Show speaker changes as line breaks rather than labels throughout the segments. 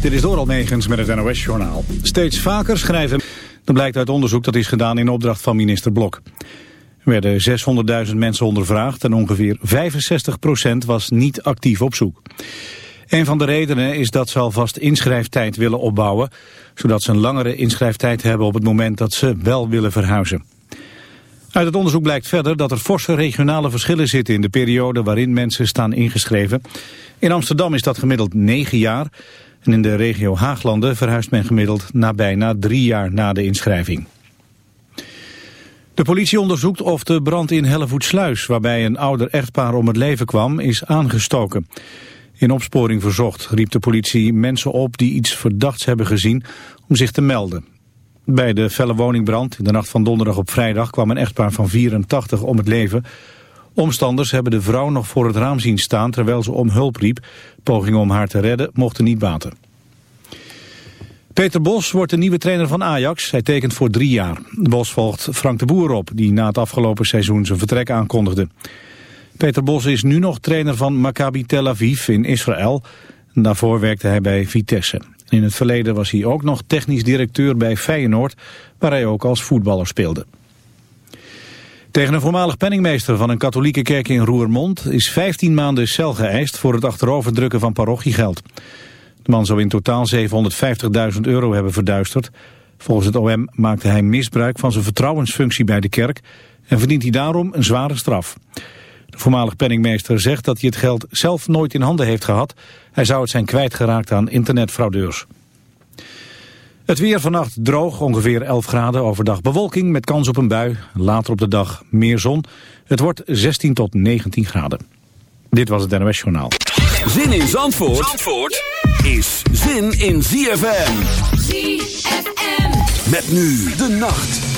Dit is Doral Megens met het NOS-journaal. Steeds vaker schrijven... Dat blijkt uit onderzoek dat is gedaan in opdracht van minister Blok. Er werden 600.000 mensen ondervraagd en ongeveer 65% was niet actief op zoek. Een van de redenen is dat ze alvast inschrijftijd willen opbouwen... zodat ze een langere inschrijftijd hebben op het moment dat ze wel willen verhuizen. Uit het onderzoek blijkt verder dat er forse regionale verschillen zitten... in de periode waarin mensen staan ingeschreven. In Amsterdam is dat gemiddeld 9 jaar... En in de regio Haaglanden verhuist men gemiddeld na bijna drie jaar na de inschrijving. De politie onderzoekt of de brand in Hellevoetsluis, waarbij een ouder echtpaar om het leven kwam, is aangestoken. In opsporing verzocht riep de politie mensen op die iets verdachts hebben gezien om zich te melden. Bij de felle woningbrand in de nacht van donderdag op vrijdag kwam een echtpaar van 84 om het leven. Omstanders hebben de vrouw nog voor het raam zien staan terwijl ze om hulp riep. Pogingen om haar te redden mochten niet baten. Peter Bos wordt de nieuwe trainer van Ajax. Hij tekent voor drie jaar. Bos volgt Frank de Boer op, die na het afgelopen seizoen zijn vertrek aankondigde. Peter Bos is nu nog trainer van Maccabi Tel Aviv in Israël. Daarvoor werkte hij bij Vitesse. In het verleden was hij ook nog technisch directeur bij Feyenoord, waar hij ook als voetballer speelde. Tegen een voormalig penningmeester van een katholieke kerk in Roermond is 15 maanden cel geëist voor het achteroverdrukken van parochiegeld. De man zou in totaal 750.000 euro hebben verduisterd. Volgens het OM maakte hij misbruik van zijn vertrouwensfunctie bij de kerk en verdient hij daarom een zware straf. De voormalig penningmeester zegt dat hij het geld zelf nooit in handen heeft gehad. Hij zou het zijn kwijtgeraakt aan internetfraudeurs. Het weer vannacht droog, ongeveer 11 graden. Overdag bewolking met kans op een bui. Later op de dag meer zon. Het wordt 16 tot 19 graden. Dit was het NOS Journaal.
Zin in Zandvoort, Zandvoort is zin in ZFM.
ZFM.
Met nu de nacht.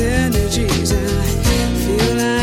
energies, I feel I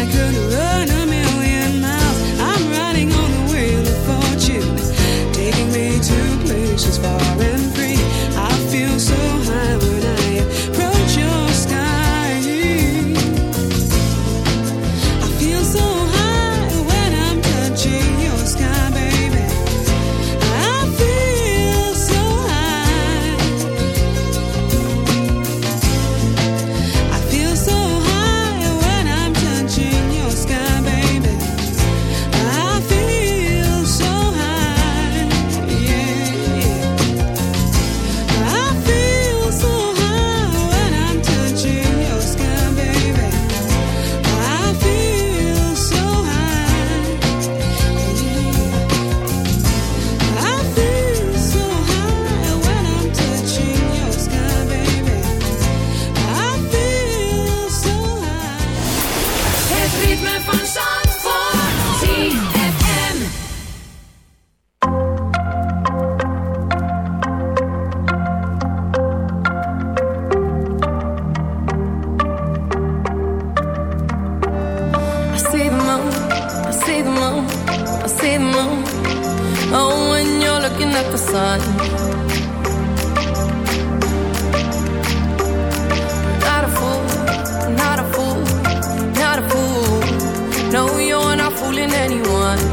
fooling anyone.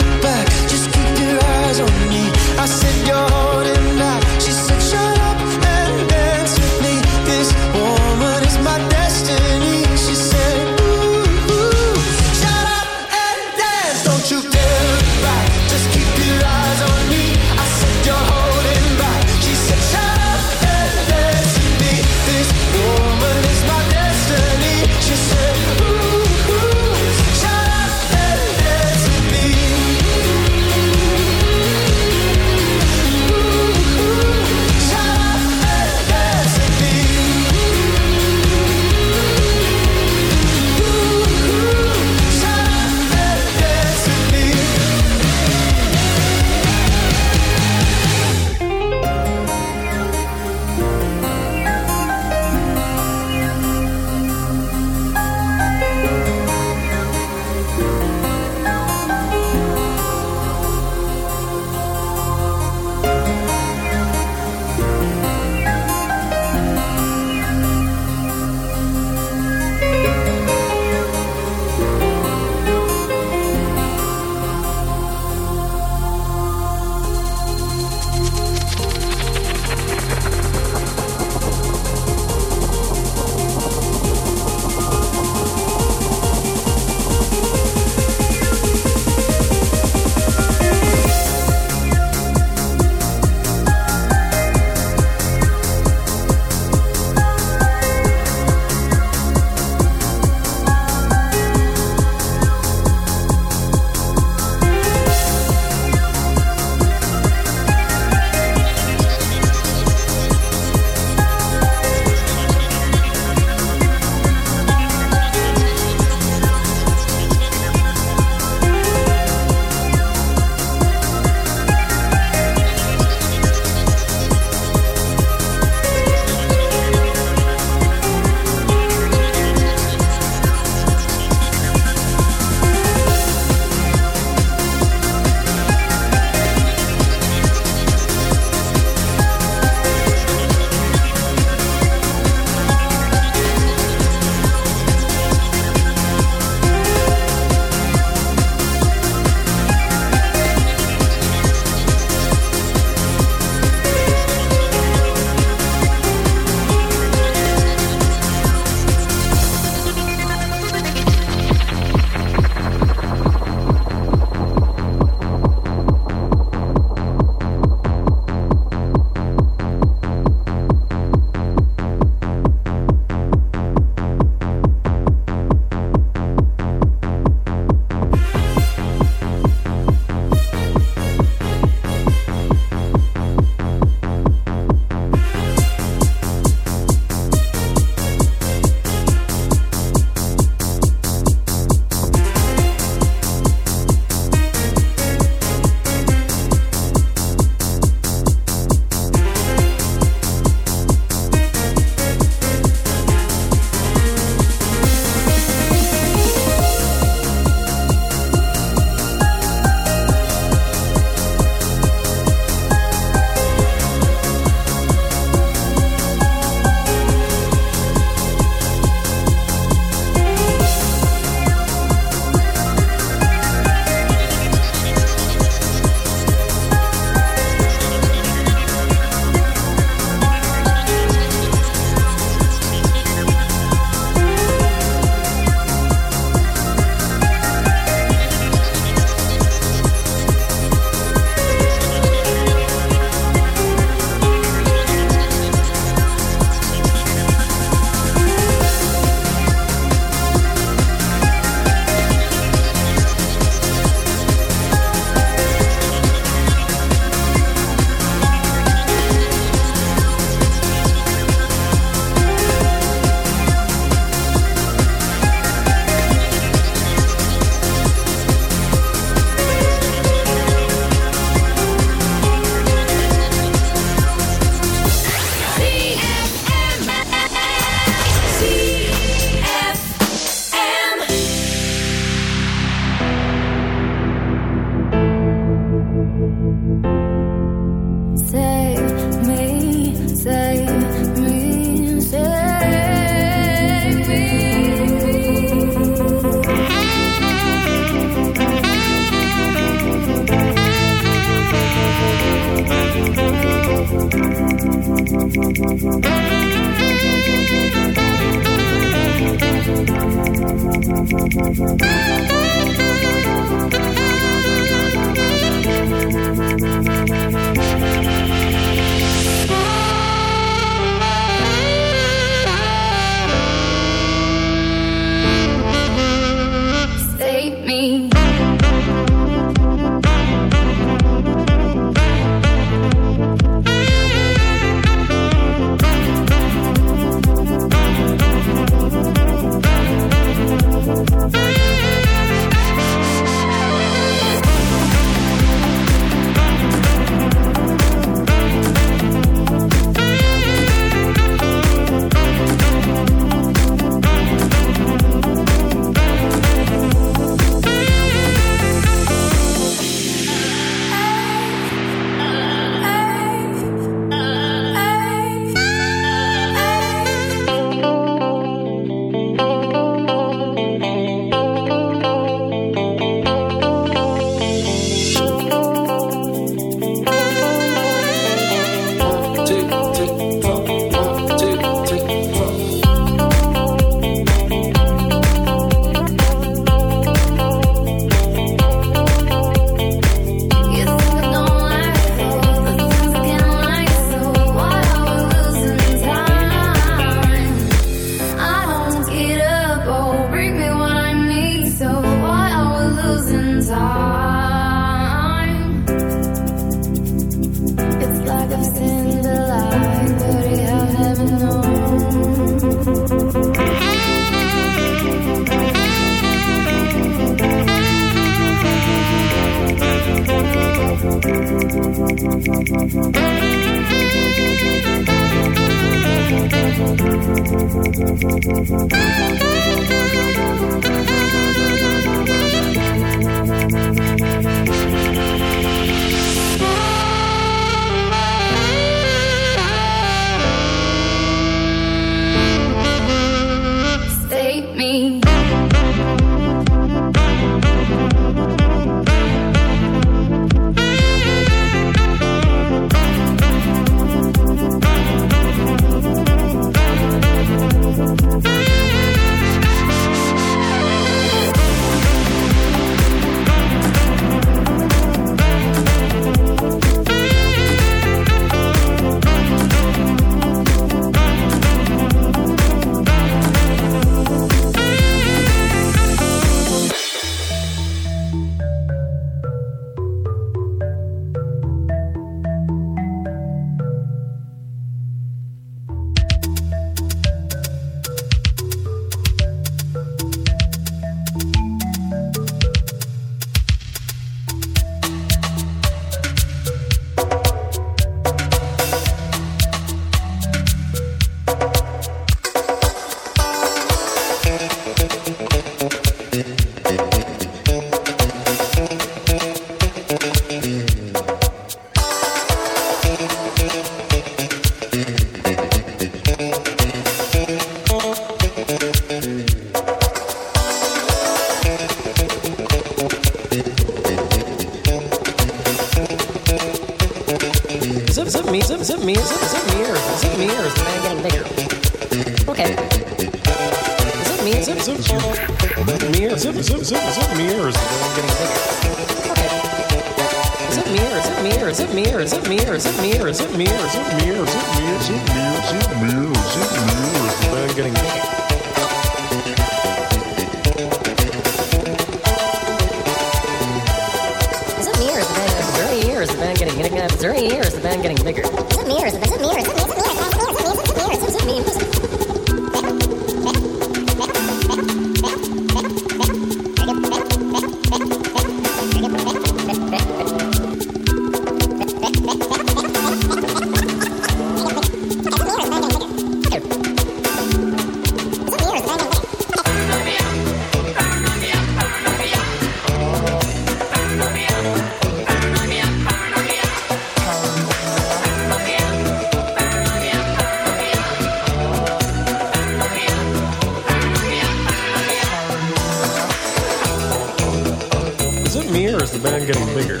Is it me
or
is the
band
getting bigger?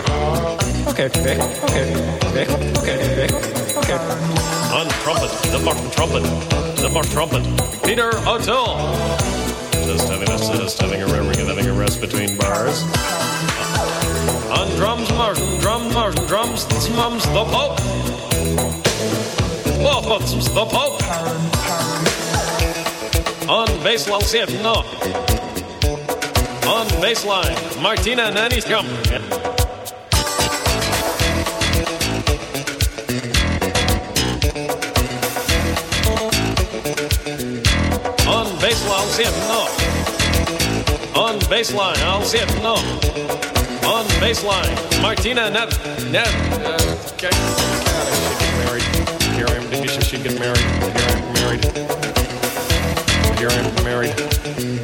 Okay, okay, okay, okay, okay, okay,
Okay. On trumpet, the Martin trumpet, the Martin trumpet, Peter O'Toole. Just having a just having a re- having a rest between bars. On drums, Martin, drums, Martin, drums, mums, the Pope. Oh, the Pope. On bass, I'll see it, no. Baseline, Martina Nani's come. On baseline, I'll it, no. On baseline, I'll it, no. On baseline, Martina. Net. Uh, okay. Here I am. She get married. Here I am married. Here I am married.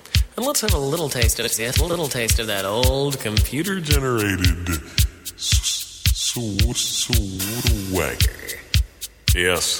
And let's have a little taste of it. A little taste of that old computer
Generated s-. Yes.